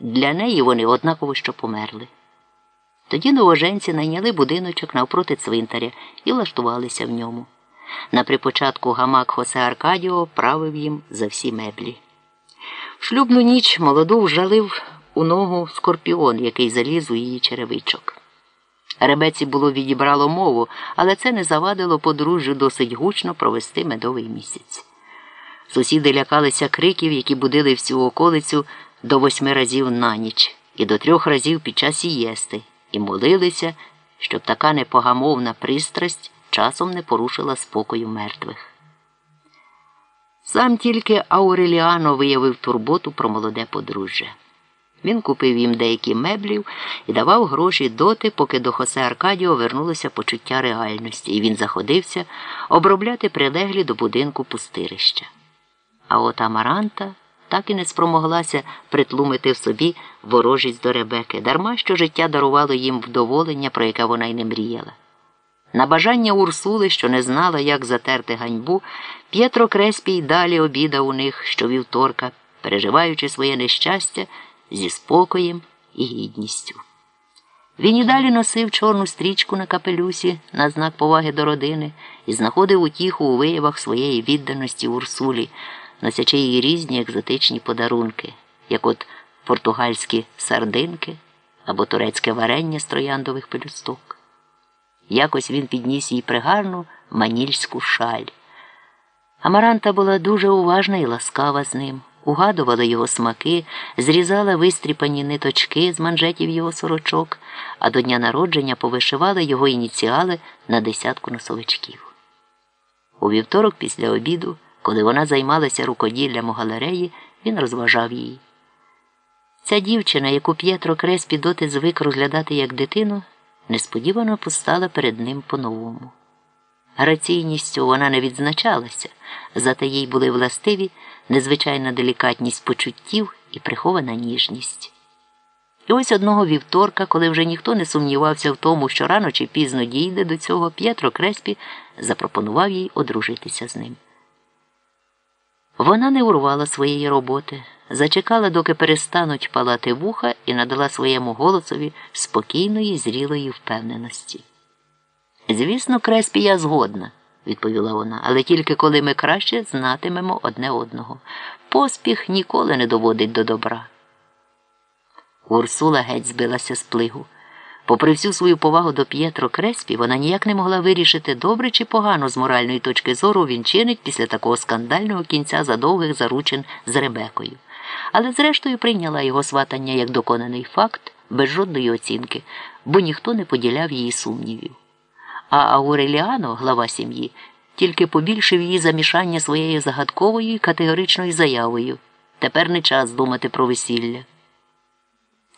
Для неї вони однаково що померли. Тоді новоженці найняли будиночок навпроти цвинтаря і влаштувалися в ньому. На припочатку гамак Хосе Аркадіо правив їм за всі меблі. В шлюбну ніч молоду вжалив у ногу скорпіон, який заліз у її черевичок. Ребеці було відібрало мову, але це не завадило подружжю досить гучно провести медовий місяць. Сусіди лякалися криків, які будили всю околицю до восьми разів на ніч і до трьох разів під час їєсти, і молилися, щоб така непогамовна пристрасть часом не порушила спокою мертвих. Сам тільки Ауреліано виявив турботу про молоде подружжя. Він купив їм деякі меблів і давав гроші доти, поки до Хосе Аркадіо вернулося почуття реальності, і він заходився обробляти прилеглі до будинку пустирища. А от Амаранта так і не спромоглася притлумити в собі ворожість до Ребеки, дарма що життя дарувало їм вдоволення, про яке вона й не мріяла. На бажання Урсули, що не знала, як затерти ганьбу, П'єтро Креспій далі обідав у них щовівторка, переживаючи своє нещастя зі спокоєм і гідністю. Він і далі носив чорну стрічку на капелюсі на знак поваги до родини і знаходив утіху у виявах своєї відданості Урсулі, носячи їй різні екзотичні подарунки, як от португальські сардинки або турецьке варення з трояндових пелюсток. Якось він підніс їй пригарну манільську шаль. Амаранта була дуже уважна і ласкава з ним, угадувала його смаки, зрізала вистріпані ниточки з манжетів його сорочок, а до дня народження повишивала його ініціали на десятку носовичків. У вівторок після обіду, коли вона займалася рукоділлям у галереї, він розважав її. Ця дівчина, яку П'єтро Креспі доти звик розглядати як дитину, несподівано постала перед ним по-новому. Граційністю вона не відзначалася, зате їй були властиві незвичайна делікатність почуттів і прихована ніжність. І ось одного вівторка, коли вже ніхто не сумнівався в тому, що рано чи пізно дійде до цього, П'єтро Креспі запропонував їй одружитися з ним. Вона не урвала своєї роботи, зачекала, доки перестануть палати вуха, і надала своєму голосові спокійної, зрілої впевненості. Звісно, Креспі, я згодна, відповіла вона, але тільки коли ми краще знатимемо одне одного. Поспіх ніколи не доводить до добра. Урсула геть збилася з плигу. Попри всю свою повагу до П'єтро Креспі, вона ніяк не могла вирішити, добре чи погано з моральної точки зору він чинить після такого скандального кінця задовгих заручин з Ребекою. Але зрештою прийняла його сватання як доконаний факт, без жодної оцінки, бо ніхто не поділяв її сумнівів. А Ауреліано, глава сім'ї, тільки побільшив її замішання своєю загадковою і категоричною заявою. Тепер не час думати про весілля.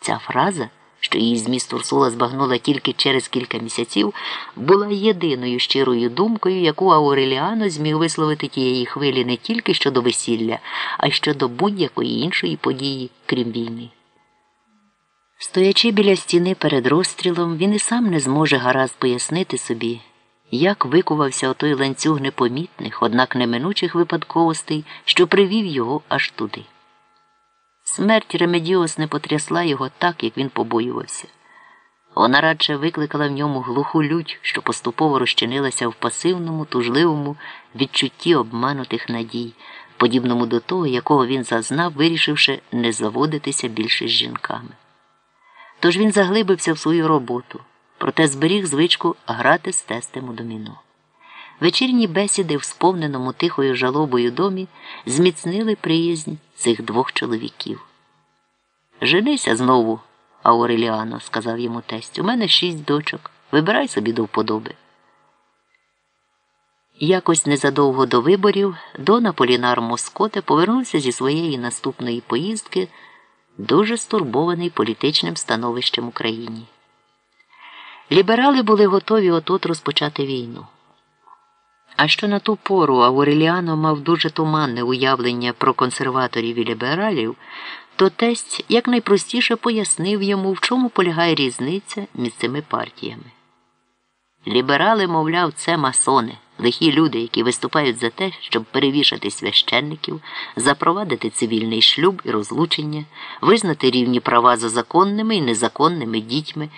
Ця фраза, що її зміст Урсула збагнула тільки через кілька місяців, була єдиною щирою думкою, яку Ауреліано зміг висловити тієї хвилі не тільки щодо весілля, а й щодо будь-якої іншої події, крім війни. Стоячи біля стіни перед розстрілом, він і сам не зможе гаразд пояснити собі, як викувався отой ланцюг непомітних, однак неминучих випадковостей, що привів його аж туди. Смерть Ремедіос не потрясла його так, як він побоювався. Вона радше викликала в ньому глуху лють, що поступово розчинилася в пасивному, тужливому відчутті обманутих надій, подібному до того, якого він зазнав, вирішивши не заводитися більше з жінками. Тож він заглибився в свою роботу, проте зберіг звичку грати з тестем у доміно. Вечірні бесіди в сповненому тихою жалобою домі зміцнили приязнь цих двох чоловіків. Женися знову, Ауреліано, сказав йому тесть. У мене шість дочок. Вибирай собі до вподоби. Якось незадовго до виборів Дона Полінар Москоте повернувся зі своєї наступної поїздки, дуже стурбований політичним становищем Україні. Ліберали були готові отут розпочати війну. А що на ту пору Ауреліано мав дуже туманне уявлення про консерваторів і лібералів, то тесть якнайпростіше пояснив йому, в чому полягає різниця між цими партіями. Ліберали, мовляв, це масони, лихі люди, які виступають за те, щоб перевішати священників, запровадити цивільний шлюб і розлучення, визнати рівні права за законними і незаконними дітьми.